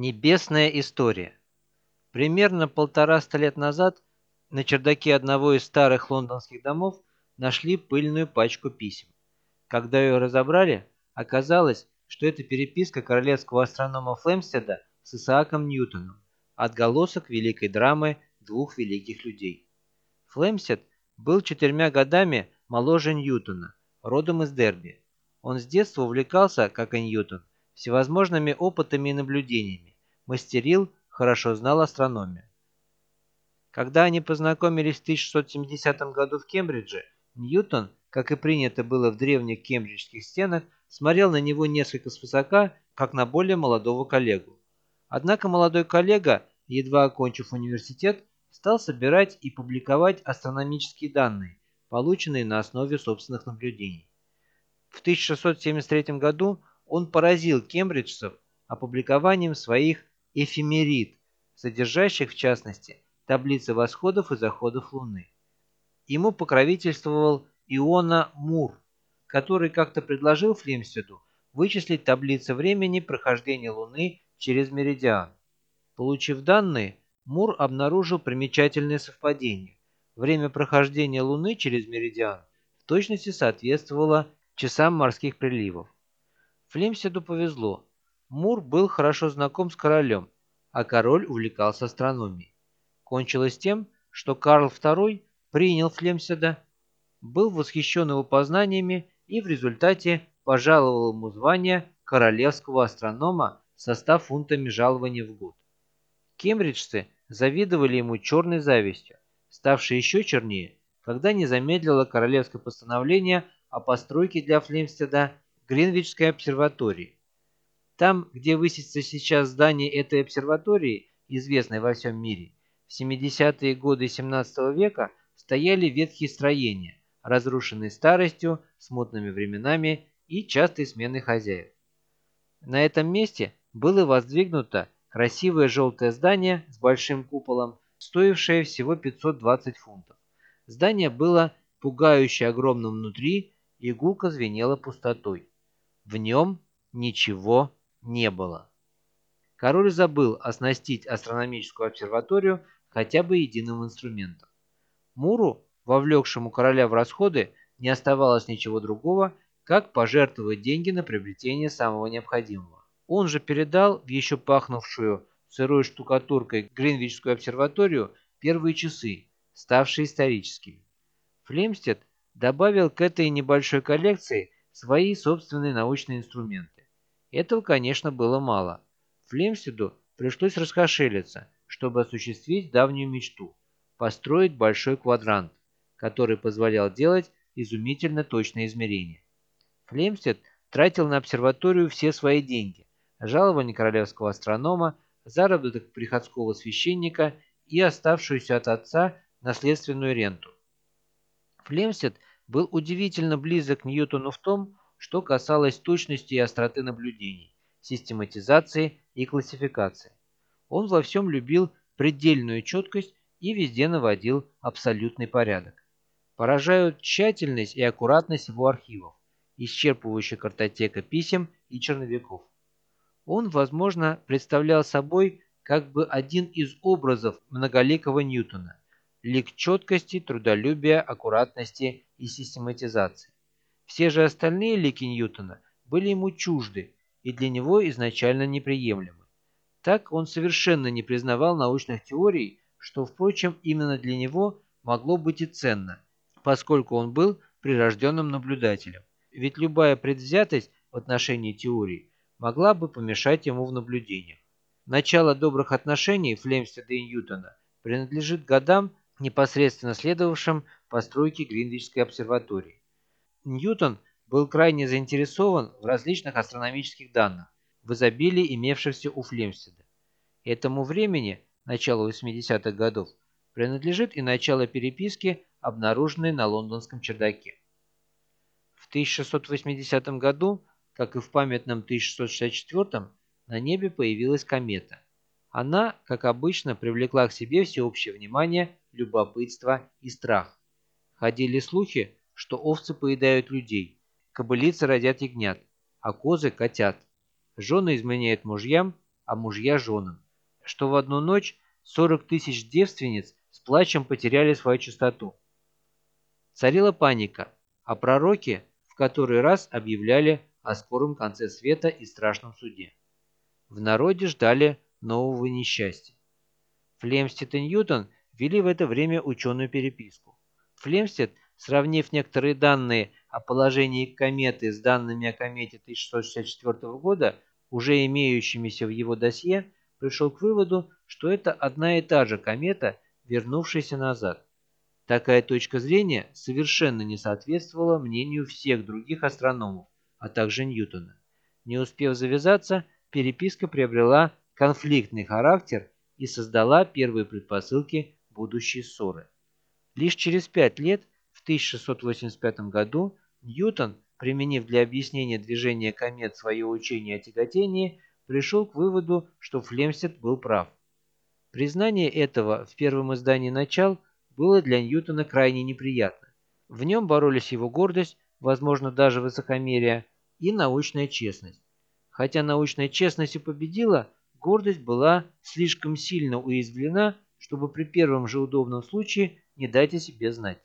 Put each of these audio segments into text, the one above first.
Небесная история. Примерно полтораста лет назад на чердаке одного из старых лондонских домов нашли пыльную пачку писем. Когда ее разобрали, оказалось, что это переписка королевского астронома Флемстеда с Исааком Ньютоном, отголосок великой драмы двух великих людей. Флемстед был четырьмя годами моложе Ньютона, родом из Дерби. Он с детства увлекался, как и Ньютон, всевозможными опытами и наблюдениями, мастерил, хорошо знал астрономию. Когда они познакомились в 1670 году в Кембридже, Ньютон, как и принято было в древних кембриджских стенах, смотрел на него несколько свысока, как на более молодого коллегу. Однако молодой коллега, едва окончив университет, стал собирать и публиковать астрономические данные, полученные на основе собственных наблюдений. В 1673 году он поразил кембриджцев опубликованием своих эфемерид, содержащих, в частности, таблицы восходов и заходов Луны. Ему покровительствовал Иона Мур, который как-то предложил Флемстеду вычислить таблицы времени прохождения Луны через меридиан. Получив данные, Мур обнаружил примечательное совпадение. Время прохождения Луны через меридиан в точности соответствовало часам морских приливов. Флемседу повезло. Мур был хорошо знаком с королем, а король увлекался астрономией. Кончилось тем, что Карл II принял Флемседа, был восхищен его познаниями и в результате пожаловал ему звание королевского астронома со 100 фунтами жалования в год. Кембриджцы завидовали ему черной завистью, ставшей еще чернее, когда не замедлило королевское постановление о постройке для Флемстеда Гринвичской обсерватории. Там, где высится сейчас здание этой обсерватории, известной во всем мире, в 70-е годы 17 века стояли ветхие строения, разрушенные старостью, смутными временами и частой сменой хозяев. На этом месте было воздвигнуто красивое желтое здание с большим куполом, стоившее всего 520 фунтов. Здание было пугающе огромным внутри и гулко звенело пустотой. В нем ничего не было. Король забыл оснастить астрономическую обсерваторию хотя бы единым инструментом. Муру, вовлекшему короля в расходы, не оставалось ничего другого, как пожертвовать деньги на приобретение самого необходимого. Он же передал в еще пахнувшую сырой штукатуркой Гринвичскую обсерваторию первые часы, ставшие историческими. Флемстед добавил к этой небольшой коллекции свои собственные научные инструменты. Этого, конечно, было мало. Флемстеду пришлось раскошелиться, чтобы осуществить давнюю мечту – построить большой квадрант, который позволял делать изумительно точные измерения. Флемстед тратил на обсерваторию все свои деньги – жалование королевского астронома, заработок приходского священника и оставшуюся от отца наследственную ренту. Флемстед был удивительно близок к Ньютону в том, что касалось точности и остроты наблюдений, систематизации и классификации. Он во всем любил предельную четкость и везде наводил абсолютный порядок. Поражают тщательность и аккуратность его архивов, исчерпывающая картотека писем и черновиков. Он, возможно, представлял собой как бы один из образов многоликого Ньютона, лик четкости, трудолюбия, аккуратности и систематизации. Все же остальные лики Ньютона были ему чужды и для него изначально неприемлемы. Так он совершенно не признавал научных теорий, что, впрочем, именно для него могло быть и ценно, поскольку он был прирожденным наблюдателем. Ведь любая предвзятость в отношении теории могла бы помешать ему в наблюдениях. Начало добрых отношений Флемстеда и Ньютона принадлежит годам, непосредственно следовавшим постройке Гринвичской обсерватории. Ньютон был крайне заинтересован в различных астрономических данных, в изобилии имевшихся у Флемстеда. Этому времени, начало 80-х годов, принадлежит и начало переписки, обнаруженной на лондонском чердаке. В 1680 году, как и в памятном 1664, на небе появилась комета. Она, как обычно, привлекла к себе всеобщее внимание, любопытство и страх. Ходили слухи, что овцы поедают людей, кобылицы родят ягнят, а козы – котят. Жены изменяют мужьям, а мужья женам, что в одну ночь 40 тысяч девственниц с плачем потеряли свою чистоту. Царила паника, а пророки в который раз объявляли о скором конце света и страшном суде. В народе ждали нового несчастья. Флемстед и Ньютон вели в это время ученую переписку. Флемстед, сравнив некоторые данные о положении кометы с данными о комете 1664 года, уже имеющимися в его досье, пришел к выводу, что это одна и та же комета, вернувшаяся назад. Такая точка зрения совершенно не соответствовала мнению всех других астрономов, а также Ньютона. Не успев завязаться, переписка приобрела конфликтный характер и создала первые предпосылки будущей ссоры. Лишь через пять лет, в 1685 году, Ньютон, применив для объяснения движения комет свое учение о тяготении, пришел к выводу, что Флемстед был прав. Признание этого в первом издании «Начал» было для Ньютона крайне неприятно. В нем боролись его гордость, возможно, даже высокомерие, и научная честность. Хотя научная честность и победила, гордость была слишком сильно уязвлена, чтобы при первом же удобном случае не дать о себе знать.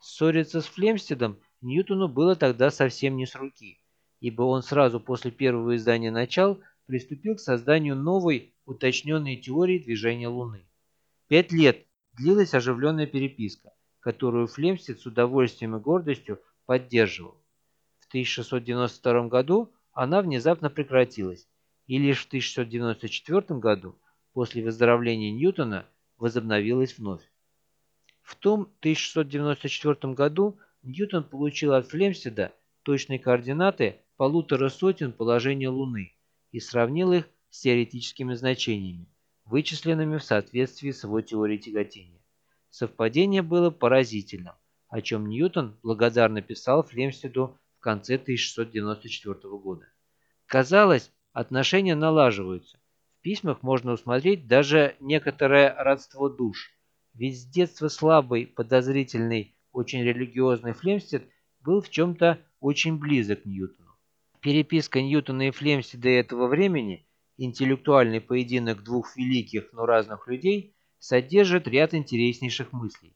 Ссориться с Флемстедом Ньютону было тогда совсем не с руки, ибо он сразу после первого издания «Начал» приступил к созданию новой, уточненной теории движения Луны. Пять лет длилась оживленная переписка, которую Флемстед с удовольствием и гордостью поддерживал. В 1692 году она внезапно прекратилась, и лишь в 1694 году, после выздоровления Ньютона, возобновилась вновь. В том 1694 году Ньютон получил от Флемстеда точные координаты полутора сотен положения Луны и сравнил их с теоретическими значениями, вычисленными в соответствии с его теорией тяготения. Совпадение было поразительным, о чем Ньютон благодарно писал Флемстеду в конце 1694 года. Казалось, отношения налаживаются. В письмах можно усмотреть даже некоторое родство душ, ведь с детства слабый, подозрительный, очень религиозный Флемстед был в чем-то очень близок к Ньютону. Переписка Ньютона и Флемстеда этого времени, интеллектуальный поединок двух великих, но разных людей, содержит ряд интереснейших мыслей.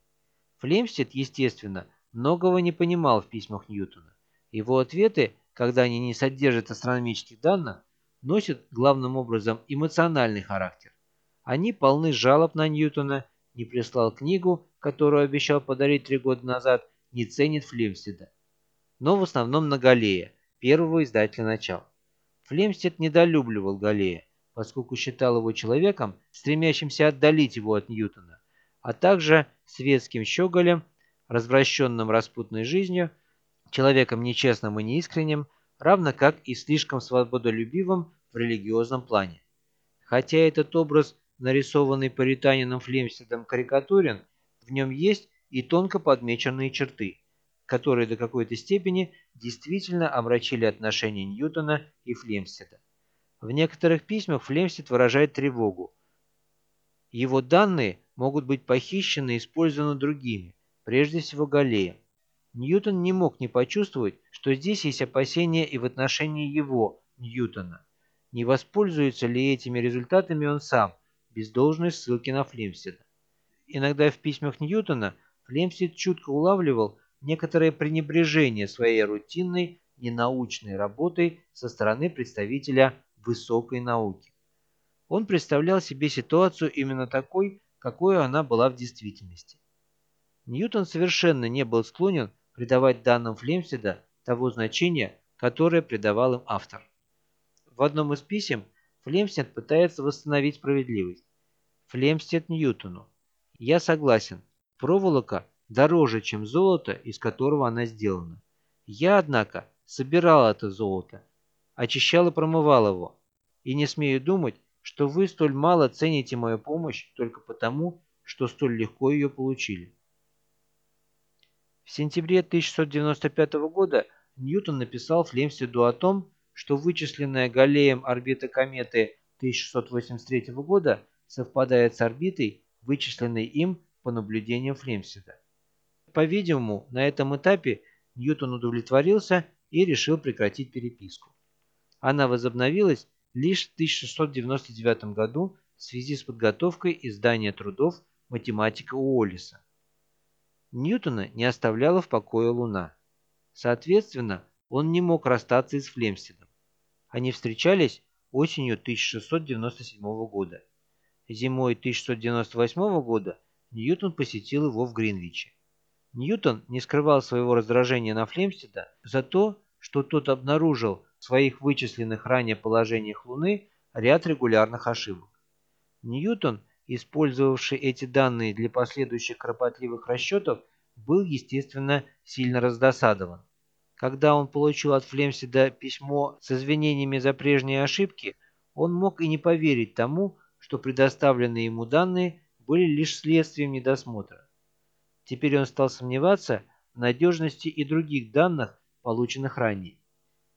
Флемстед, естественно, многого не понимал в письмах Ньютона. Его ответы, когда они не содержат астрономических данных, носят главным образом эмоциональный характер. Они полны жалоб на Ньютона, не прислал книгу, которую обещал подарить три года назад, не ценит Флемстеда. Но в основном на Галлея, первого издателя начал. Флемстед недолюбливал Галлея, поскольку считал его человеком, стремящимся отдалить его от Ньютона, а также светским щеголем, развращенным распутной жизнью, человеком нечестным и неискренним, равно как и слишком свободолюбивым в религиозном плане. Хотя этот образ, нарисованный паританином Флемстедом, карикатурен, в нем есть и тонко подмеченные черты, которые до какой-то степени действительно омрачили отношения Ньютона и Флемстеда. В некоторых письмах Флемстед выражает тревогу. Его данные могут быть похищены и использованы другими, прежде всего Галлеем. Ньютон не мог не почувствовать, что здесь есть опасения и в отношении его, Ньютона. Не воспользуется ли этими результатами он сам, без должной ссылки на Флемстеда. Иногда в письмах Ньютона Флемстед чутко улавливал некоторое пренебрежение своей рутинной, ненаучной работой со стороны представителя высокой науки. Он представлял себе ситуацию именно такой, какой она была в действительности. Ньютон совершенно не был склонен придавать данным Флемстеда того значения, которое придавал им автор. В одном из писем Флемстед пытается восстановить справедливость. Флемстед Ньютону. Я согласен, проволока дороже, чем золото, из которого она сделана. Я, однако, собирал это золото, очищал и промывал его. И не смею думать, что вы столь мало цените мою помощь только потому, что столь легко ее получили. В сентябре 1695 года Ньютон написал Флемстеду о том, что вычисленная Галлеем орбита кометы 1683 года совпадает с орбитой, вычисленной им по наблюдениям Флемстеда. По-видимому, на этом этапе Ньютон удовлетворился и решил прекратить переписку. Она возобновилась лишь в 1699 году в связи с подготовкой издания трудов математика Уоллиса. Ньютона не оставляла в покое Луна. Соответственно, он не мог расстаться и с Флемстедом. Они встречались осенью 1697 года. Зимой 1698 года Ньютон посетил его в Гринвиче. Ньютон не скрывал своего раздражения на Флемстеда за то, что тот обнаружил в своих вычисленных ранее положениях Луны ряд регулярных ошибок. Ньютон, использовавший эти данные для последующих кропотливых расчетов, был, естественно, сильно раздосадован. Когда он получил от Флемседа письмо с извинениями за прежние ошибки, он мог и не поверить тому, что предоставленные ему данные были лишь следствием недосмотра. Теперь он стал сомневаться в надежности и других данных, полученных ранее.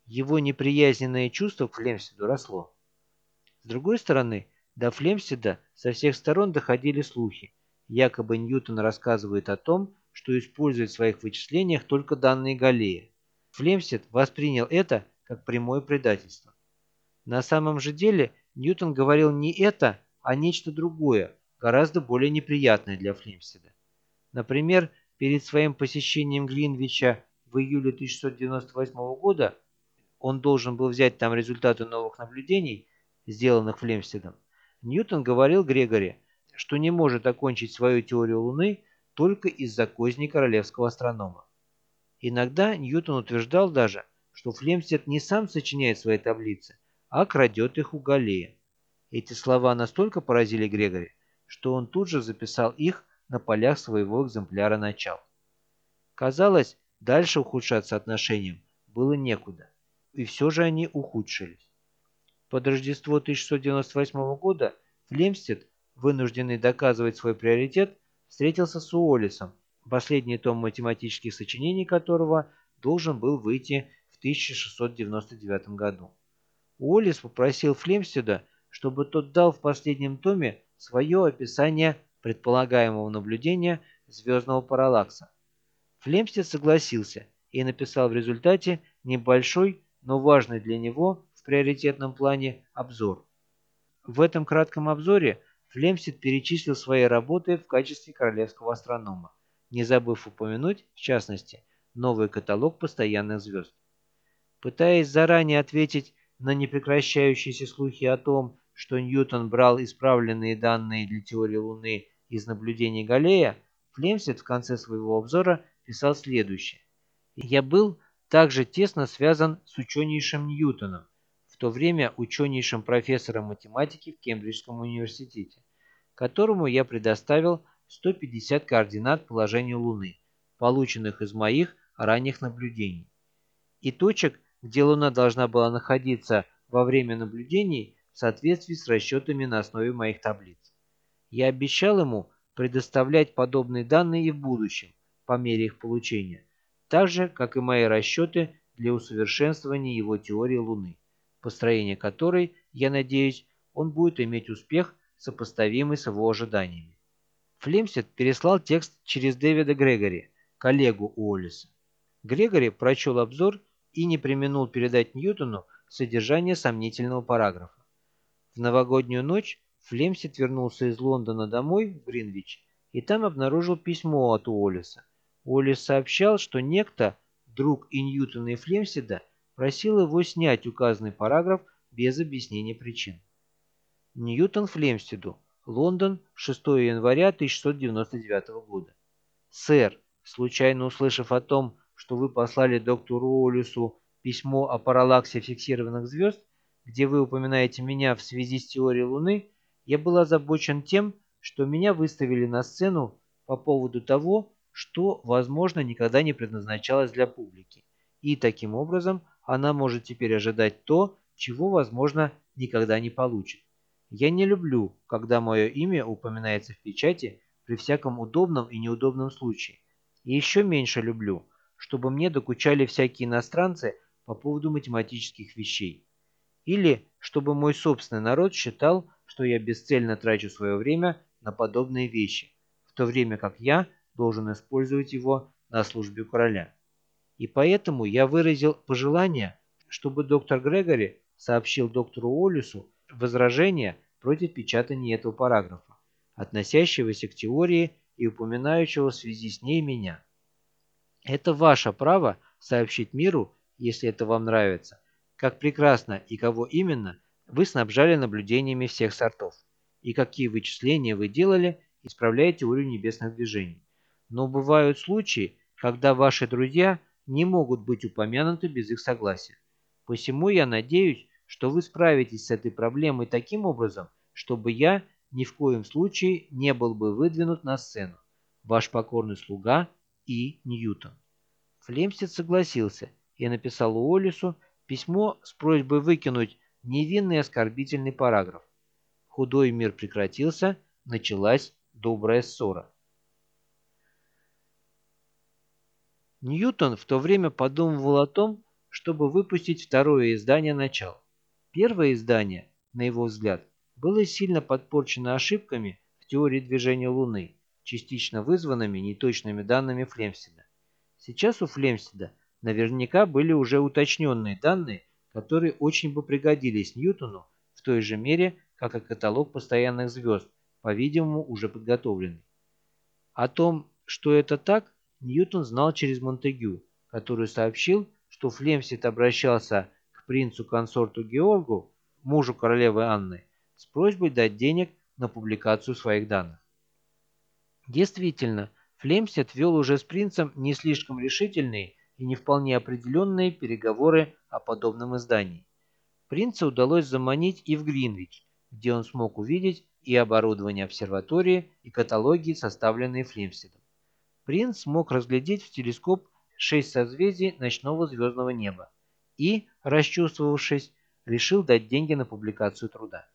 Его неприязненное чувство к Флемседу росло. С другой стороны, до Флемседа со всех сторон доходили слухи. Якобы Ньютон рассказывает о том, что использует в своих вычислениях только данные Галлея. Флемсет воспринял это как прямое предательство. На самом же деле Ньютон говорил не это, а нечто другое, гораздо более неприятное для Флемседа. Например, перед своим посещением Гринвича в июле 1698 года он должен был взять там результаты новых наблюдений, сделанных Флемседом, Ньютон говорил Грегори, что не может окончить свою теорию Луны только из-за козней королевского астронома. Иногда Ньютон утверждал даже, что Флемстед не сам сочиняет свои таблицы, а крадет их у Галлея. Эти слова настолько поразили Грегори, что он тут же записал их на полях своего экземпляра начал. Казалось, дальше ухудшаться отношениям было некуда, и все же они ухудшились. Под Рождество 1698 года Флемстед, вынужденный доказывать свой приоритет, встретился с Уоллесом, последний том математических сочинений которого должен был выйти в 1699 году. Уоллес попросил Флемстеда, чтобы тот дал в последнем томе свое описание предполагаемого наблюдения звездного параллакса. Флемстед согласился и написал в результате небольшой, но важный для него в приоритетном плане обзор. В этом кратком обзоре Флемстед перечислил свои работы в качестве королевского астронома не забыв упомянуть, в частности, новый каталог постоянных звезд. Пытаясь заранее ответить на непрекращающиеся слухи о том, что Ньютон брал исправленные данные для теории Луны из наблюдений Галлея, Флемсет в конце своего обзора писал следующее. «Я был также тесно связан с ученейшим Ньютоном, в то время ученейшим профессором математики в Кембриджском университете, которому я предоставил 150 координат положения Луны, полученных из моих ранних наблюдений, и точек, где Луна должна была находиться во время наблюдений в соответствии с расчетами на основе моих таблиц. Я обещал ему предоставлять подобные данные и в будущем, по мере их получения, так же, как и мои расчеты для усовершенствования его теории Луны, построение которой, я надеюсь, он будет иметь успех, сопоставимый с его ожиданиями. Флемсет переслал текст через Дэвида Грегори, коллегу Уоллеса. Грегори прочел обзор и не применул передать Ньютону содержание сомнительного параграфа. В новогоднюю ночь Флемсет вернулся из Лондона домой, в Гринвич, и там обнаружил письмо от Уоллеса. Уоллес сообщал, что некто, друг и Ньютона и Флемседа, просил его снять указанный параграф без объяснения причин. Ньютон Флемседу Лондон, 6 января 1699 года. «Сэр, случайно услышав о том, что вы послали доктору Уоллесу письмо о параллаксе фиксированных звезд, где вы упоминаете меня в связи с теорией Луны, я был озабочен тем, что меня выставили на сцену по поводу того, что, возможно, никогда не предназначалось для публики, и таким образом она может теперь ожидать то, чего, возможно, никогда не получит. Я не люблю, когда мое имя упоминается в печати при всяком удобном и неудобном случае. И еще меньше люблю, чтобы мне докучали всякие иностранцы по поводу математических вещей. Или чтобы мой собственный народ считал, что я бесцельно трачу свое время на подобные вещи, в то время как я должен использовать его на службе короля. И поэтому я выразил пожелание, чтобы доктор Грегори сообщил доктору Олюсу возражение против печатания этого параграфа, относящегося к теории и упоминающего в связи с ней меня. Это ваше право сообщить миру, если это вам нравится, как прекрасно и кого именно вы снабжали наблюдениями всех сортов, и какие вычисления вы делали, исправляя теорию небесных движений. Но бывают случаи, когда ваши друзья не могут быть упомянуты без их согласия. Посему я надеюсь, что вы справитесь с этой проблемой таким образом, чтобы я ни в коем случае не был бы выдвинут на сцену. Ваш покорный слуга И. Ньютон. Флемстед согласился и написал Уоллису письмо с просьбой выкинуть невинный оскорбительный параграф. Худой мир прекратился, началась добрая ссора. Ньютон в то время подумывал о том, чтобы выпустить второе издание «Начал». Первое издание, на его взгляд, было сильно подпорчено ошибками в теории движения Луны, частично вызванными неточными данными Флемстеда. Сейчас у Флемстеда наверняка были уже уточненные данные, которые очень бы пригодились Ньютону в той же мере, как и каталог постоянных звезд, по-видимому, уже подготовленный. О том, что это так, Ньютон знал через Монтегю, который сообщил, что Флемсит обращался к принцу-консорту Георгу, мужу королевы Анны, с просьбой дать денег на публикацию своих данных. Действительно, Флемсет вел уже с принцем не слишком решительные и не вполне определенные переговоры о подобном издании. Принца удалось заманить и в Гринвич, где он смог увидеть и оборудование обсерватории, и каталоги, составленные Флемстедом принц смог разглядеть в телескоп шесть созвездий ночного звездного неба и, расчувствовавшись, решил дать деньги на публикацию труда.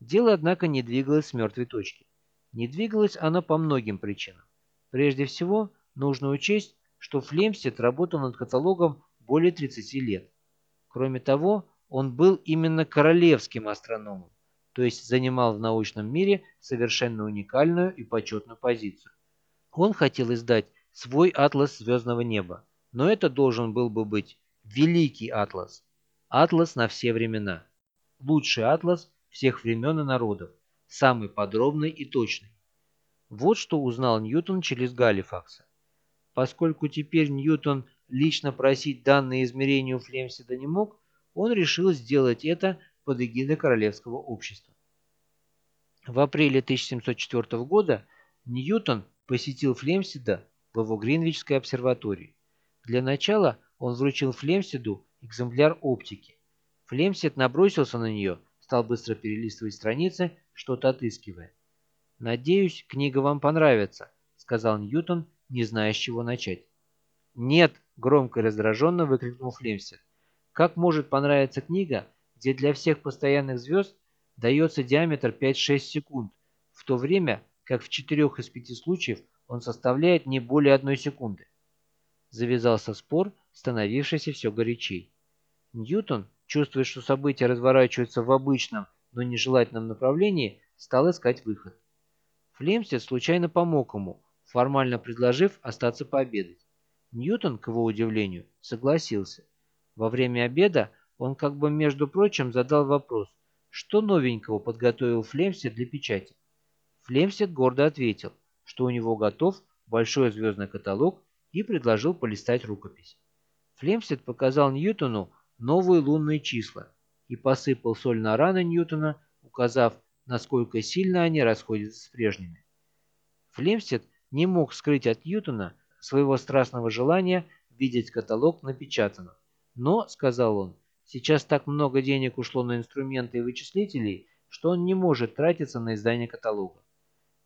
Дело, однако, не двигалось с мертвой точки. Не двигалось оно по многим причинам. Прежде всего, нужно учесть, что Флемстед работал над каталогом более 30 лет. Кроме того, он был именно королевским астрономом, то есть занимал в научном мире совершенно уникальную и почетную позицию. Он хотел издать свой атлас звездного неба, но это должен был бы быть великий атлас. Атлас на все времена. Лучший атлас всех времен и народов. Самый подробный и точный. Вот что узнал Ньютон через Галифакса. Поскольку теперь Ньютон лично просить данные измерения у Флемседа не мог, он решил сделать это под эгидой Королевского общества. В апреле 1704 года Ньютон посетил Флемседа в его Гринвичской обсерватории. Для начала он вручил Флемседу экземпляр оптики. Флемсед набросился на нее, стал быстро перелистывать страницы, что-то отыскивая. «Надеюсь, книга вам понравится», — сказал Ньютон, не зная, с чего начать. «Нет!» — громко и раздраженно выкрикнул Флемсед. «Как может понравиться книга, где для всех постоянных звезд дается диаметр 5-6 секунд, в то время как в четырех из пяти случаев он составляет не более одной секунды. Завязался спор, становившийся все горячей. Ньютон, чувствуя, что события разворачиваются в обычном, но нежелательном направлении, стал искать выход. Флемстед случайно помог ему, формально предложив остаться пообедать. Ньютон, к его удивлению, согласился. Во время обеда он как бы, между прочим, задал вопрос, что новенького подготовил Флемстед для печати. Флемсет гордо ответил, что у него готов большой звездный каталог и предложил полистать рукопись. Флемсет показал Ньютону новые лунные числа и посыпал соль на раны Ньютона, указав, насколько сильно они расходятся с прежними. Флемстед не мог скрыть от Ньютона своего страстного желания видеть каталог напечатанным. Но, сказал он, сейчас так много денег ушло на инструменты и вычислителей, что он не может тратиться на издание каталога.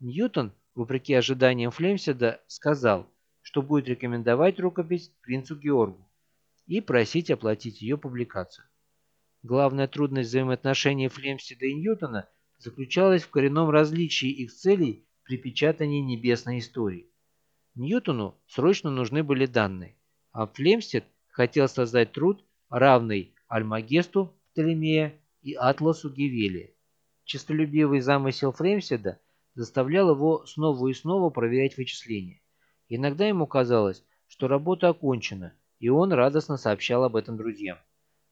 Ньютон, вопреки ожиданиям Флемседа, сказал, что будет рекомендовать рукопись принцу Георгу и просить оплатить ее публикацию. Главная трудность взаимоотношений Флемседа и Ньютона заключалась в коренном различии их целей при печатании небесной истории. Ньютону срочно нужны были данные, а Флемстед хотел создать труд, равный Альмагесту Птолемея и Атласу Гевелия. Честолюбивый замысел Флемседа заставлял его снова и снова проверять вычисления. Иногда ему казалось, что работа окончена, и он радостно сообщал об этом друзьям.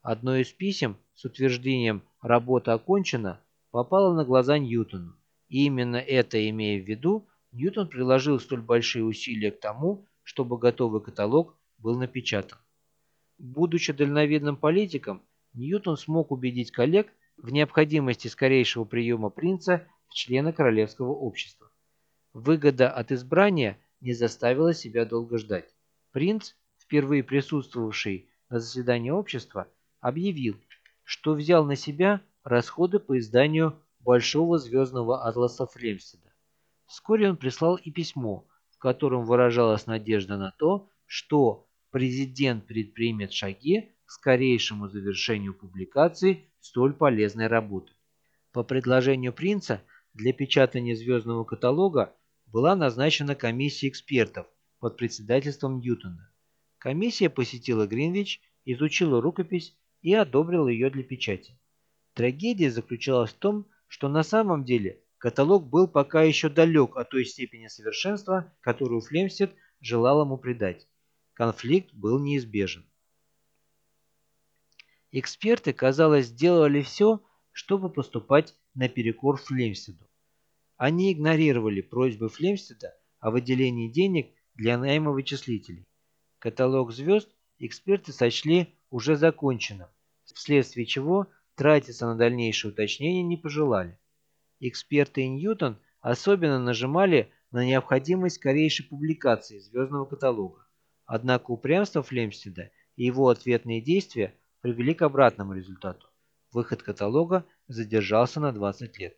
Одно из писем с утверждением «работа окончена» попало на глаза Ньютону, и именно это имея в виду, Ньютон приложил столь большие усилия к тому, чтобы готовый каталог был напечатан. Будучи дальновидным политиком, Ньютон смог убедить коллег в необходимости скорейшего приема принца в члены королевского общества. Выгода от избрания не заставила себя долго ждать. Принц, впервые присутствовавший на заседании общества, объявил, что взял на себя расходы по изданию Большого звездного атласа Флемстеда. Вскоре он прислал и письмо, в котором выражалась надежда на то, что президент предпримет шаги к скорейшему завершению публикации столь полезной работы. По предложению принца для печатания звездного каталога была назначена комиссия экспертов под председательством Ньютона. Комиссия посетила Гринвич, изучила рукопись и одобрила ее для печати. Трагедия заключалась в том, что на самом деле каталог был пока еще далек от той степени совершенства, которую Флемстед желал ему придать. Конфликт был неизбежен. Эксперты, казалось, сделали все, чтобы поступать наперекор Флемстеду. Они игнорировали просьбы Флемстеда о выделении денег для найма вычислителей. Каталог звезд эксперты сочли уже законченным, вследствие чего тратиться на дальнейшие уточнения не пожелали. Эксперты и Ньютон особенно нажимали на необходимость скорейшей публикации звездного каталога. Однако упрямство Флемстеда и его ответные действия привели к обратному результату. Выход каталога задержался на 20 лет.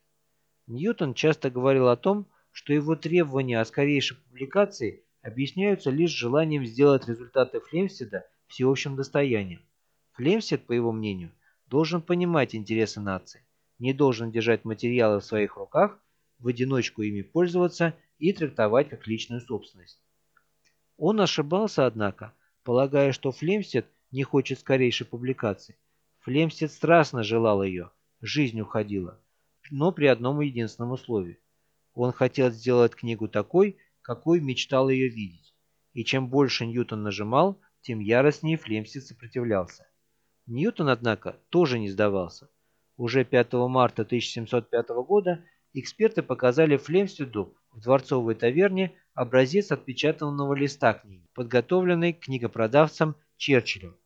Ньютон часто говорил о том, что его требования о скорейшей публикации объясняются лишь желанием сделать результаты Флемстеда всеобщим достоянием. Флемстед, по его мнению, должен понимать интересы нации, не должен держать материалы в своих руках, в одиночку ими пользоваться и трактовать как личную собственность. Он ошибался, однако, полагая, что Флемстед не хочет скорейшей публикации. Флемстед страстно желал ее, жизнь уходила, но при одном единственном условии. Он хотел сделать книгу такой, какой мечтал ее видеть, и чем больше Ньютон нажимал, тем яростнее Флемстед сопротивлялся. Ньютон, однако, тоже не сдавался. Уже 5 марта 1705 года эксперты показали Флемстеду в дворцовой таверне образец отпечатанного листа книги, подготовленный книгопродавцем Черчиллем.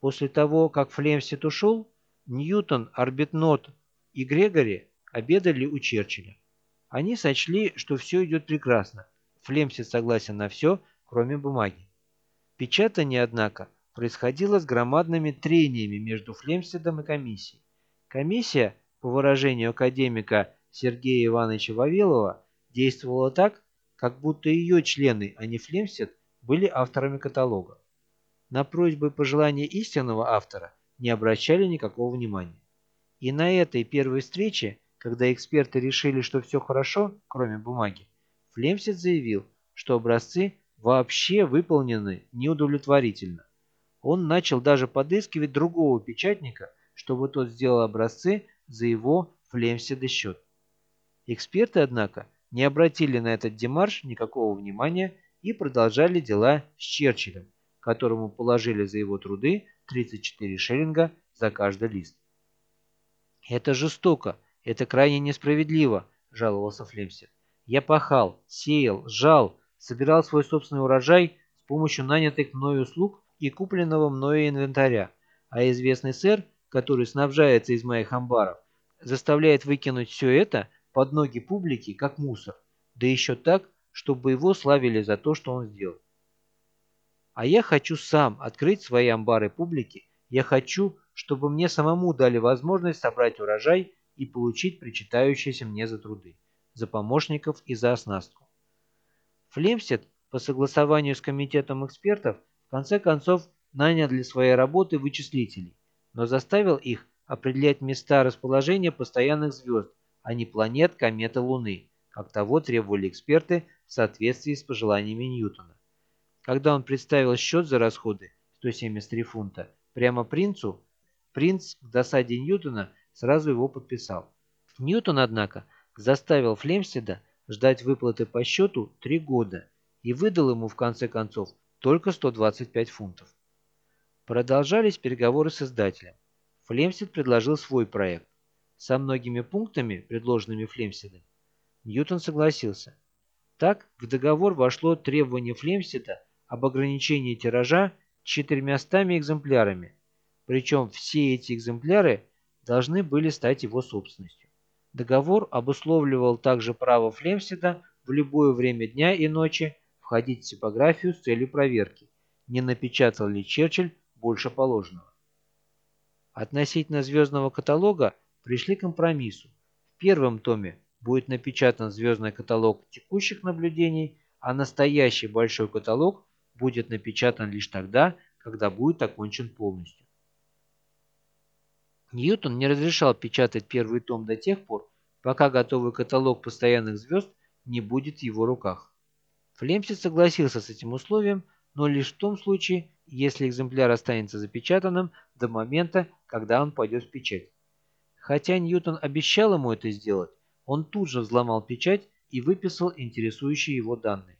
После того, как Флемстед ушел, Ньютон, Арбитнот и Грегори обедали у Черчилля. Они сочли, что все идет прекрасно. Флемстед согласен на все, кроме бумаги. Печатание, однако, происходило с громадными трениями между Флемстедом и комиссией. Комиссия, по выражению академика Сергея Ивановича Вавилова, действовала так, как будто ее члены, а не Флемстед, были авторами каталога. На просьбы и пожелания истинного автора не обращали никакого внимания. И на этой первой встрече, когда эксперты решили, что все хорошо, кроме бумаги, Флемстед заявил, что образцы вообще выполнены неудовлетворительно. Он начал даже подыскивать другого печатника, чтобы тот сделал образцы за его Флемседа счет. Эксперты, однако, не обратили на этот демарш никакого внимания и продолжали дела с Черчиллем, которому положили за его труды 34 шиллинга за каждый лист. «Это жестоко, это крайне несправедливо», – жаловался Флемсет. «Я пахал, сеял, жал, собирал свой собственный урожай с помощью нанятых мною услуг и купленного мною инвентаря, а известный сэр, который снабжается из моих амбаров, заставляет выкинуть все это под ноги публики, как мусор, да еще так, чтобы его славили за то, что он сделал. А я хочу сам открыть свои амбары публике, я хочу, чтобы мне самому дали возможность собрать урожай и получить причитающиеся мне за труды, за помощников и за оснастку. Флемстед по согласованию с комитетом экспертов в конце концов нанял для своей работы вычислителей, но заставил их определять места расположения постоянных звезд, а не планет, кометы, Луны, как того требовали эксперты в соответствии с пожеланиями Ньютона. Когда он представил счет за расходы 173 фунта прямо принцу, принц к досаде Ньютона сразу его подписал. Ньютон, однако, заставил Флемстеда ждать выплаты по счету три года и выдал ему в конце концов только 125 фунтов. Продолжались переговоры с издателем. Флемстед предложил свой проект. Со многими пунктами, предложенными Флемстедом, Ньютон согласился. Так, в договор вошло требование Флемстеда об ограничении тиража четырьмястами экземплярами, причем все эти экземпляры должны были стать его собственностью. Договор обусловливал также право Флемстеда в любое время дня и ночи входить в типографию с целью проверки, не напечатал ли Черчилль больше положенного. Относительно звездного каталога пришли к компромиссу. В первом томе будет напечатан звездный каталог текущих наблюдений, а настоящий большой каталог будет напечатан лишь тогда, когда будет окончен полностью. Ньютон не разрешал печатать первый том до тех пор, пока готовый каталог постоянных звезд не будет в его руках. Флемсит согласился с этим условием, но лишь в том случае, если экземпляр останется запечатанным до момента, когда он пойдет в печать. Хотя Ньютон обещал ему это сделать, он тут же взломал печать и выписал интересующие его данные.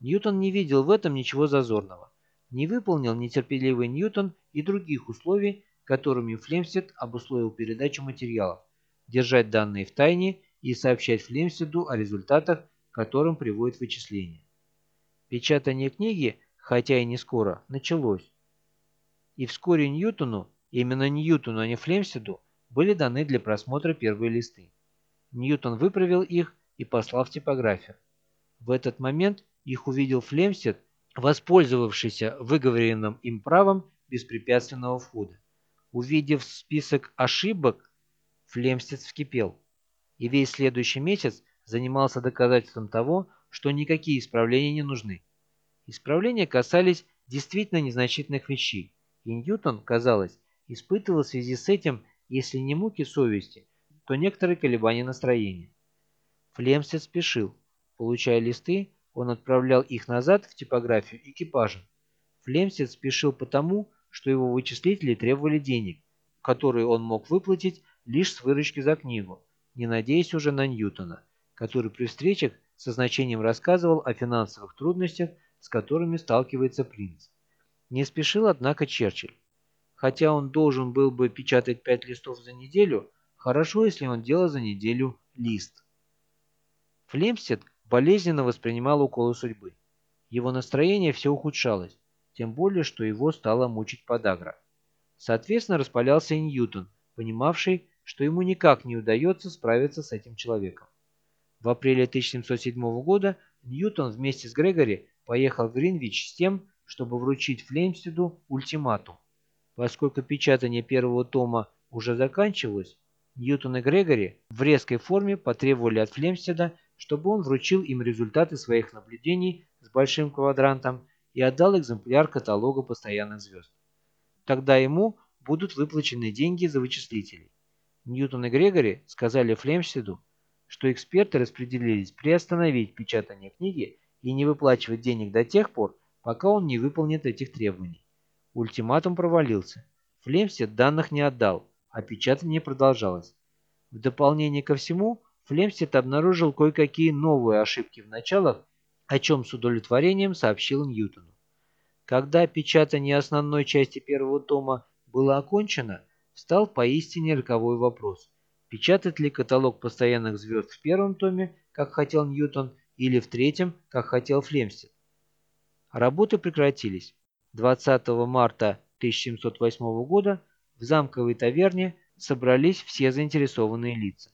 Ньютон не видел в этом ничего зазорного. Не выполнил нетерпеливый Ньютон и других условий, которыми Флемстед обусловил передачу материалов, держать данные в тайне и сообщать Флемстеду о результатах, которым приводит вычисление. Печатание книги, хотя и не скоро, началось. И вскоре Ньютону, именно Ньютону, а не Флемстеду, были даны для просмотра первые листы. Ньютон выправил их и послал в типографию. В этот момент их увидел Флемстед, воспользовавшийся выговоренным им правом беспрепятственного входа. Увидев список ошибок, Флемстед вскипел. И весь следующий месяц занимался доказательством того, что никакие исправления не нужны. Исправления касались действительно незначительных вещей, и Ньютон, казалось, испытывал в связи с этим, если не муки совести, то некоторые колебания настроения. Флемстед спешил. Получая листы, он отправлял их назад в типографию экипажа. Флемстед спешил потому, что его вычислители требовали денег, которые он мог выплатить лишь с выручки за книгу, не надеясь уже на Ньютона, который при встречах со значением рассказывал о финансовых трудностях, с которыми сталкивается принц. Не спешил, однако, Черчилль. Хотя он должен был бы печатать пять листов за неделю, Хорошо, если он делал за неделю лист. Флемстед болезненно воспринимал уколы судьбы. Его настроение все ухудшалось, тем более, что его стало мучить подагра. Соответственно, распалялся и Ньютон, понимавший, что ему никак не удается справиться с этим человеком. В апреле 1707 года Ньютон вместе с Грегори поехал в Гринвич с тем, чтобы вручить Флемстеду ультиматум. Поскольку печатание первого тома уже заканчивалось, Ньютон и Грегори в резкой форме потребовали от Флемстеда, чтобы он вручил им результаты своих наблюдений с большим квадрантом и отдал экземпляр каталога постоянных звезд. Тогда ему будут выплачены деньги за вычислители. Ньютон и Грегори сказали Флемстеду, что эксперты распределились приостановить печатание книги и не выплачивать денег до тех пор, пока он не выполнит этих требований. Ультиматум провалился. Флемстед данных не отдал, а печатание продолжалось. В дополнение ко всему, Флемстед обнаружил кое-какие новые ошибки в началах, о чем с удовлетворением сообщил Ньютону. Когда печатание основной части первого тома было окончено, стал поистине роковой вопрос. Печатать ли каталог постоянных звезд в первом томе, как хотел Ньютон, или в третьем, как хотел Флемстед? Работы прекратились. 20 марта 1708 года в замковой таверне собрались все заинтересованные лица.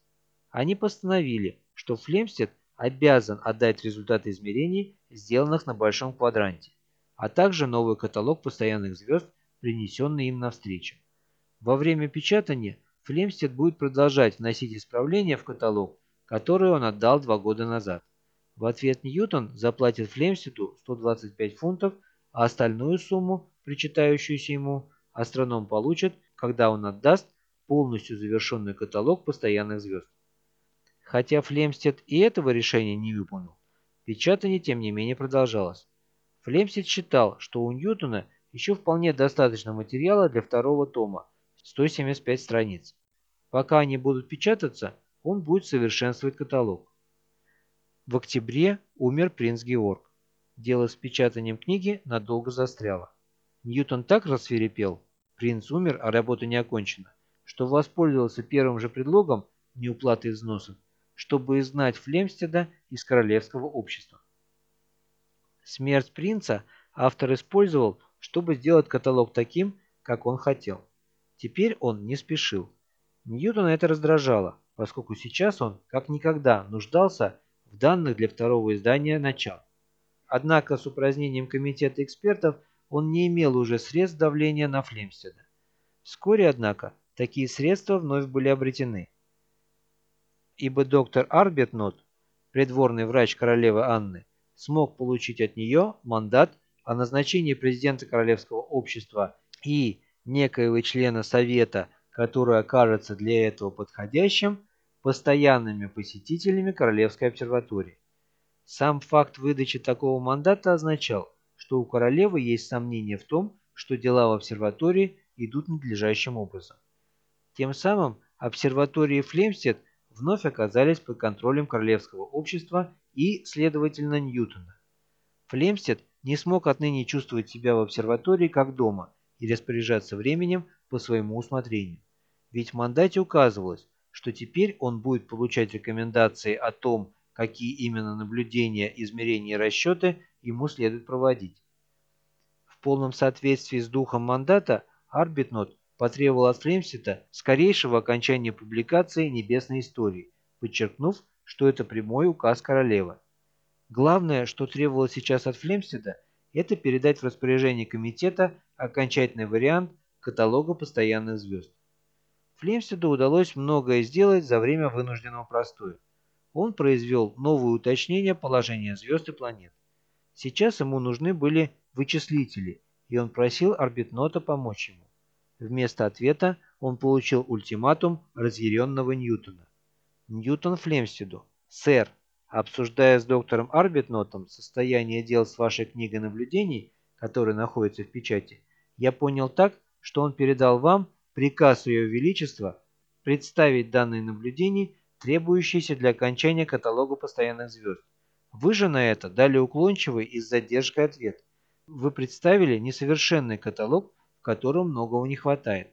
Они постановили, что Флемстед обязан отдать результаты измерений, сделанных на Большом квадранте, а также новый каталог постоянных звезд, принесенный им навстречу. Во время печатания Флемстед будет продолжать вносить исправления в каталог, который он отдал два года назад. В ответ Ньютон заплатит Флемстеду 125 фунтов, а остальную сумму, причитающуюся ему, астроном получит когда он отдаст полностью завершенный каталог постоянных звезд. Хотя Флемстед и этого решения не выполнил, печатание тем не менее продолжалось. Флемстед считал, что у Ньютона еще вполне достаточно материала для второго тома, 175 страниц. Пока они будут печататься, он будет совершенствовать каталог. В октябре умер принц Георг. Дело с печатанием книги надолго застряло. Ньютон так рассверепел, принц умер, а работа не окончена, что воспользовался первым же предлогом неуплаты взносов, чтобы изгнать Флемстеда из королевского общества. Смерть принца автор использовал, чтобы сделать каталог таким, как он хотел. Теперь он не спешил. Ньютона это раздражало, поскольку сейчас он, как никогда, нуждался в данных для второго издания «Начал». Однако с упразднением комитета экспертов он не имел уже средств давления на Флемстеда. Вскоре, однако, такие средства вновь были обретены. Ибо доктор Арбетнот, придворный врач королевы Анны, смог получить от нее мандат о назначении президента Королевского общества и некоего члена совета, который окажется для этого подходящим, постоянными посетителями Королевской обсерватории. Сам факт выдачи такого мандата означал, что у королевы есть сомнения в том, что дела в обсерватории идут надлежащим образом. Тем самым обсерватории Флемстед вновь оказались под контролем Королевского общества и, следовательно, Ньютона. Флемстед не смог отныне чувствовать себя в обсерватории как дома и распоряжаться временем по своему усмотрению. Ведь в мандате указывалось, что теперь он будет получать рекомендации о том, какие именно наблюдения, измерения и расчеты ему следует проводить. В полном соответствии с духом мандата Арбитнот потребовал от Флемсета скорейшего окончания публикации «Небесной истории», подчеркнув, что это прямой указ королевы. Главное, что требовалось сейчас от Флемстеда, это передать в распоряжение комитета окончательный вариант каталога постоянных звезд. Флемстеду удалось многое сделать за время вынужденного простоя. Он произвел новые уточнения положения звезд и планет. Сейчас ему нужны были вычислители, и он просил Арбитнота помочь ему. Вместо ответа он получил ультиматум разъяренного Ньютона. Ньютон Флемстеду. «Сэр, обсуждая с доктором Арбитнотом состояние дел с вашей книгой наблюдений, которая находится в печати, я понял так, что он передал вам приказ Ее Величества представить данные наблюдения, требующиеся для окончания каталога постоянных звезд. Вы же на это дали уклончивый и с задержкой ответ. Вы представили несовершенный каталог, которым многого не хватает.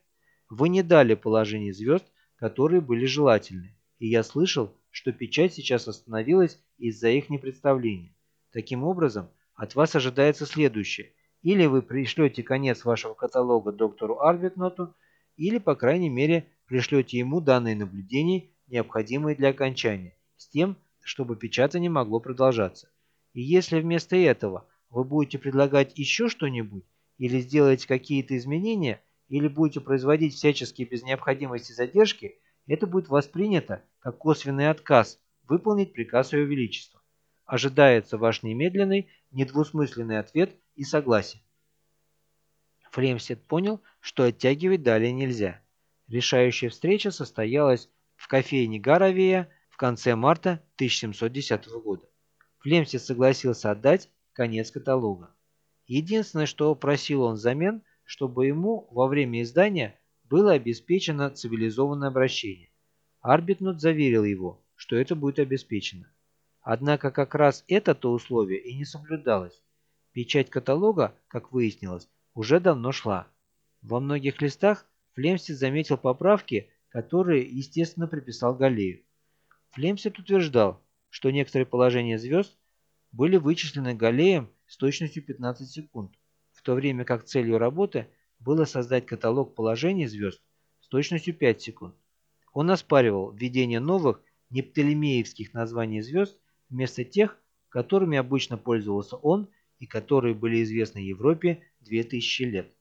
Вы не дали положение звезд, которые были желательны, и я слышал, что печать сейчас остановилась из-за их непредставления. Таким образом, от вас ожидается следующее. Или вы пришлете конец вашего каталога доктору Арбитноту, или, по крайней мере, пришлете ему данные наблюдений, необходимые для окончания, с тем, чтобы печатание могло продолжаться. И если вместо этого вы будете предлагать еще что-нибудь, или сделаете какие-то изменения, или будете производить всяческие без необходимости задержки, это будет воспринято как косвенный отказ выполнить приказ Ее Величества. Ожидается ваш немедленный, недвусмысленный ответ и согласие. Флемсет понял, что оттягивать далее нельзя. Решающая встреча состоялась в кофейне Гаровея в конце марта 1710 года. Флемсет согласился отдать конец каталога. Единственное, что просил он взамен, чтобы ему во время издания было обеспечено цивилизованное обращение. Арбитнут заверил его, что это будет обеспечено. Однако как раз это-то условие и не соблюдалось. Печать каталога, как выяснилось, уже давно шла. Во многих листах Флемсит заметил поправки, которые, естественно, приписал Галею. Флемсит утверждал, что некоторые положения звезд были вычислены Галеем с точностью 15 секунд, в то время как целью работы было создать каталог положений звезд с точностью 5 секунд. Он оспаривал введение новых нептолемеевских названий звезд вместо тех, которыми обычно пользовался он и которые были известны Европе 2000 лет.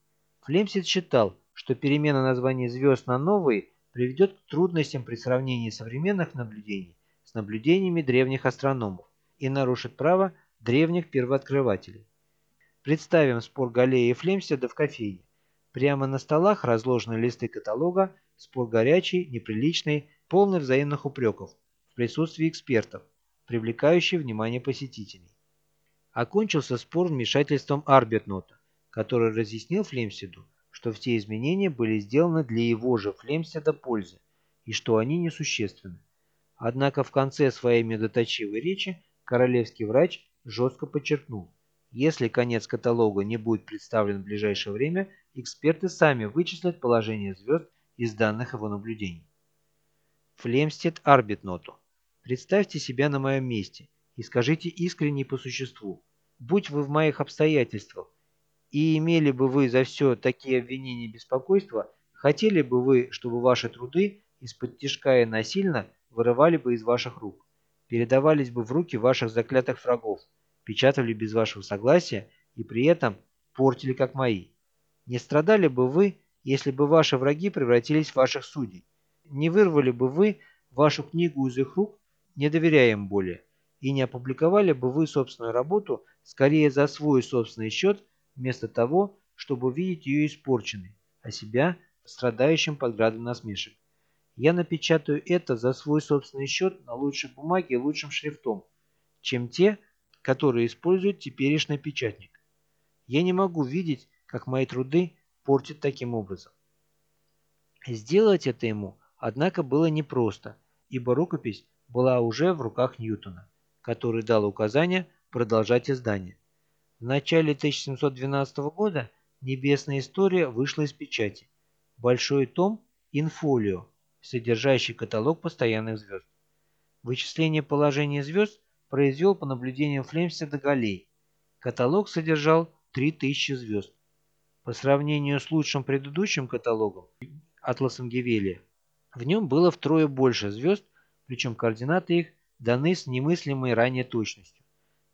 Флемсит считал, что перемена названий звезд на новые приведет к трудностям при сравнении современных наблюдений с наблюдениями древних астрономов и нарушит право древних первооткрывателей. Представим спор Галлея и Флемседа в кофейне. Прямо на столах разложены листы каталога, спор горячий, неприличный, полный взаимных упреков, в присутствии экспертов, привлекающий внимание посетителей. Окончился спор вмешательством Арбетнота, который разъяснил Флемседу, что все изменения были сделаны для его же Флемседа пользы, и что они несущественны. Однако в конце своей медоточивой речи королевский врач жестко подчеркнул, Если конец каталога не будет представлен в ближайшее время, эксперты сами вычислят положение звезд из данных его наблюдений. Флемстед Арбитноту. Представьте себя на моем месте и скажите искренне по существу. Будь вы в моих обстоятельствах, и имели бы вы за все такие обвинения и беспокойства, хотели бы вы, чтобы ваши труды из-под тяжка и насильно вырывали бы из ваших рук, передавались бы в руки ваших заклятых врагов, печатали без вашего согласия и при этом портили как мои. Не страдали бы вы, если бы ваши враги превратились в ваших судей. Не вырвали бы вы вашу книгу из их рук, не доверяя им более, и не опубликовали бы вы собственную работу скорее за свой собственный счет, вместо того, чтобы видеть ее испорченной, а себя страдающим под градом насмешек. Я напечатаю это за свой собственный счет на лучшей бумаге лучшим шрифтом, чем те, которые используют теперешний печатник. Я не могу видеть, как мои труды портят таким образом. Сделать это ему, однако, было непросто, ибо рукопись была уже в руках Ньютона, который дал указание продолжать издание. В начале 1712 года «Небесная история» вышла из печати. Большой том «Инфолио», содержащий каталог постоянных звезд. Вычисление положения звезд произвел по наблюдениям Флемстеда Галлей. Каталог содержал 3000 звезд. По сравнению с лучшим предыдущим каталогом, атласом Гевелия, в нем было втрое больше звезд, причем координаты их даны с немыслимой ранее точностью.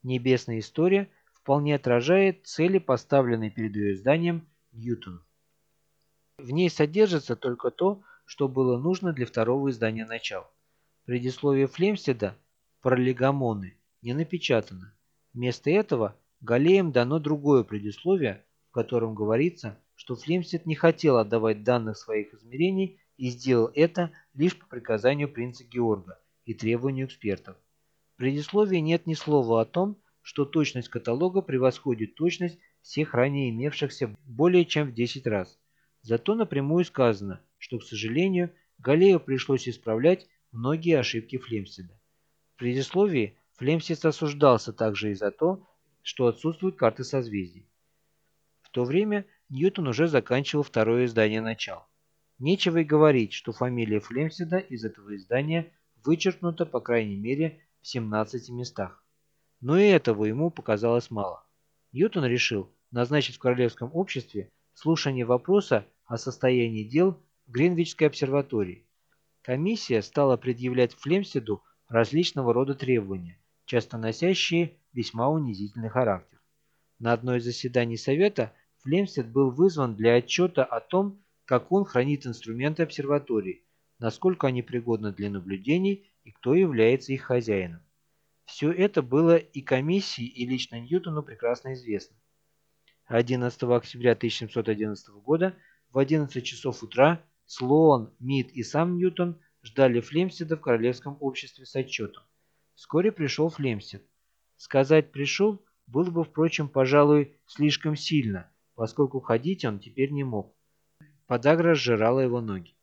Небесная история вполне отражает цели, поставленные перед ее изданием Ньютону. В ней содержится только то, что было нужно для второго издания начала. Предисловие Флемстеда про легомоны не напечатано. Вместо этого Галеем дано другое предисловие, в котором говорится, что Флемстед не хотел отдавать данных своих измерений и сделал это лишь по приказанию принца Георга и требованию экспертов. В предисловии нет ни слова о том, что точность каталога превосходит точность всех ранее имевшихся более чем в 10 раз. Зато напрямую сказано, что, к сожалению, Галею пришлось исправлять многие ошибки Флемстеда. В предисловии Флемстед осуждался также и за то, что отсутствуют карты созвездий. В то время Ньютон уже заканчивал второе издание «Начал». Нечего и говорить, что фамилия Флемстеда из этого издания вычеркнута по крайней мере в 17 местах. Но и этого ему показалось мало. Ньютон решил назначить в Королевском обществе слушание вопроса о состоянии дел Гринвичской обсерватории. Комиссия стала предъявлять Флемседу различного рода требования, часто носящие весьма унизительный характер. На одно из заседаний Совета Флемстед был вызван для отчета о том, как он хранит инструменты обсерватории, насколько они пригодны для наблюдений и кто является их хозяином. Все это было и комиссии, и лично Ньютону прекрасно известно. 11 октября 1711 года в 11 часов утра Слоан, Мид и сам Ньютон ждали Флемстеда в Королевском обществе с отчетом. Вскоре пришел Флемстед. Сказать «пришел» было бы, впрочем, пожалуй, слишком сильно, поскольку ходить он теперь не мог. Подагра сжирала его ноги.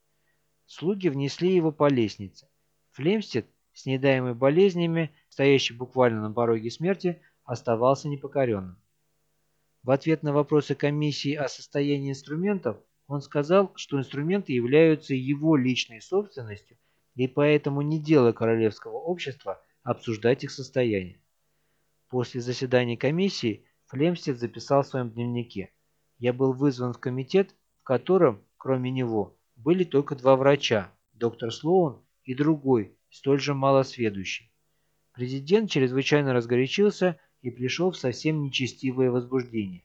Слуги внесли его по лестнице. Флемстед, с недаемой болезнями, стоящий буквально на пороге смерти, оставался непокоренным. В ответ на вопросы комиссии о состоянии инструментов он сказал, что инструменты являются его личной собственностью и поэтому не дело королевского общества обсуждать их состояние. После заседания комиссии Флемстед записал в своем дневнике «Я был вызван в комитет, в котором, кроме него, были только два врача, доктор Слоун и другой, столь же малосведущий. Президент чрезвычайно разгорячился и пришел в совсем нечестивое возбуждение.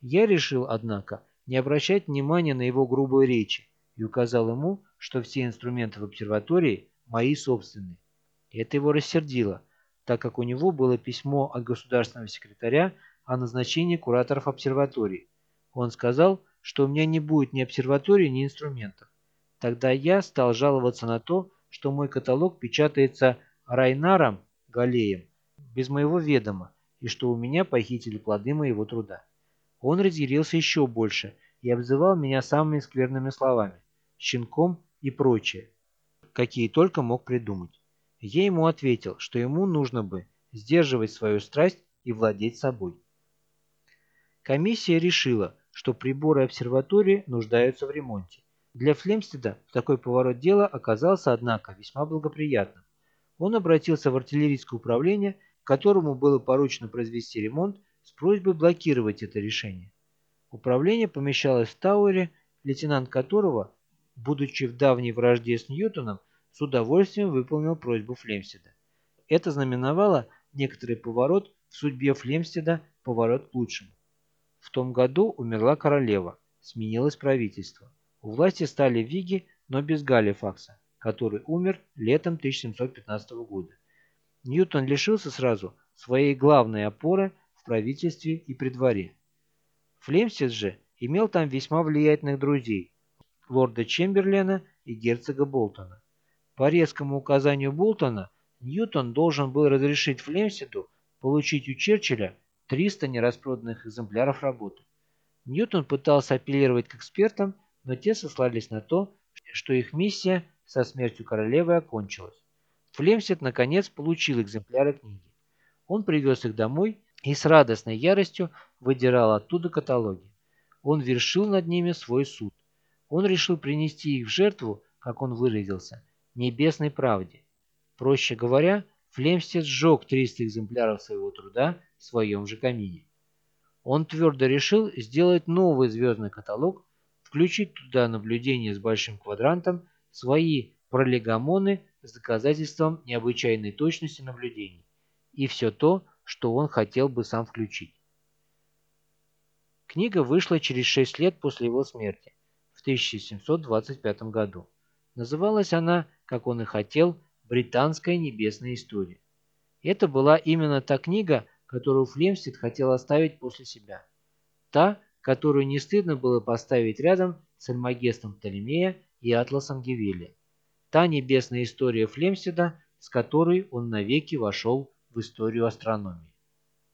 Я решил, однако, не обращать внимания на его грубые речи и указал ему, что все инструменты в обсерватории мои собственные. Это его рассердило, так как у него было письмо от государственного секретаря о назначении кураторов обсерватории. Он сказал, что у меня не будет ни обсерватории, ни инструментов. Тогда я стал жаловаться на то, что мой каталог печатается Райнаром Галеем без моего ведома, и что у меня похитили плоды моего труда. Он разъярился еще больше и обзывал меня самыми скверными словами – щенком и прочее, какие только мог придумать. Я ему ответил, что ему нужно бы сдерживать свою страсть и владеть собой. Комиссия решила, что приборы обсерватории нуждаются в ремонте. Для Флемстеда такой поворот дела оказался, однако, весьма благоприятным. Он обратился в артиллерийское управление, которому было поручено произвести ремонт, с просьбой блокировать это решение. Управление помещалось в Тауэре, лейтенант которого, будучи в давней вражде с Ньютоном, с удовольствием выполнил просьбу Флемстеда. Это знаменовало некоторый поворот в судьбе Флемстеда, поворот к лучшему. В том году умерла королева, сменилось правительство. У власти стали Виги, но без Галифакса, который умер летом 1715 года. Ньютон лишился сразу своей главной опоры правительстве и при дворе. Флемстед же имел там весьма влиятельных друзей – лорда Чемберлена и герцога Болтона. По резкому указанию Болтона Ньютон должен был разрешить Флемстеду получить у Черчилля 300 нераспроданных экземпляров работы. Ньютон пытался апеллировать к экспертам, но те сослались на то, что их миссия со смертью королевы окончилась. Флемсет наконец получил экземпляры книги. Он привез их домой и с радостной яростью выдирал оттуда каталоги. Он вершил над ними свой суд. Он решил принести их в жертву, как он выразился, небесной правде. Проще говоря, Флемстед сжег 300 экземпляров своего труда в своем же камине. Он твердо решил сделать новый звездный каталог, включить туда наблюдения с большим квадрантом, свои пролегомоны с доказательством необычайной точности наблюдений и все то, что он хотел бы сам включить. Книга вышла через 6 лет после его смерти, в 1725 году. Называлась она, как он и хотел, «Британская небесная история». Это была именно та книга, которую Флемстед хотел оставить после себя. Та, которую не стыдно было поставить рядом с Альмагестом Птолемея и Атласом Гевеля. Та небесная история Флемстеда, с которой он навеки вошел в историю астрономии.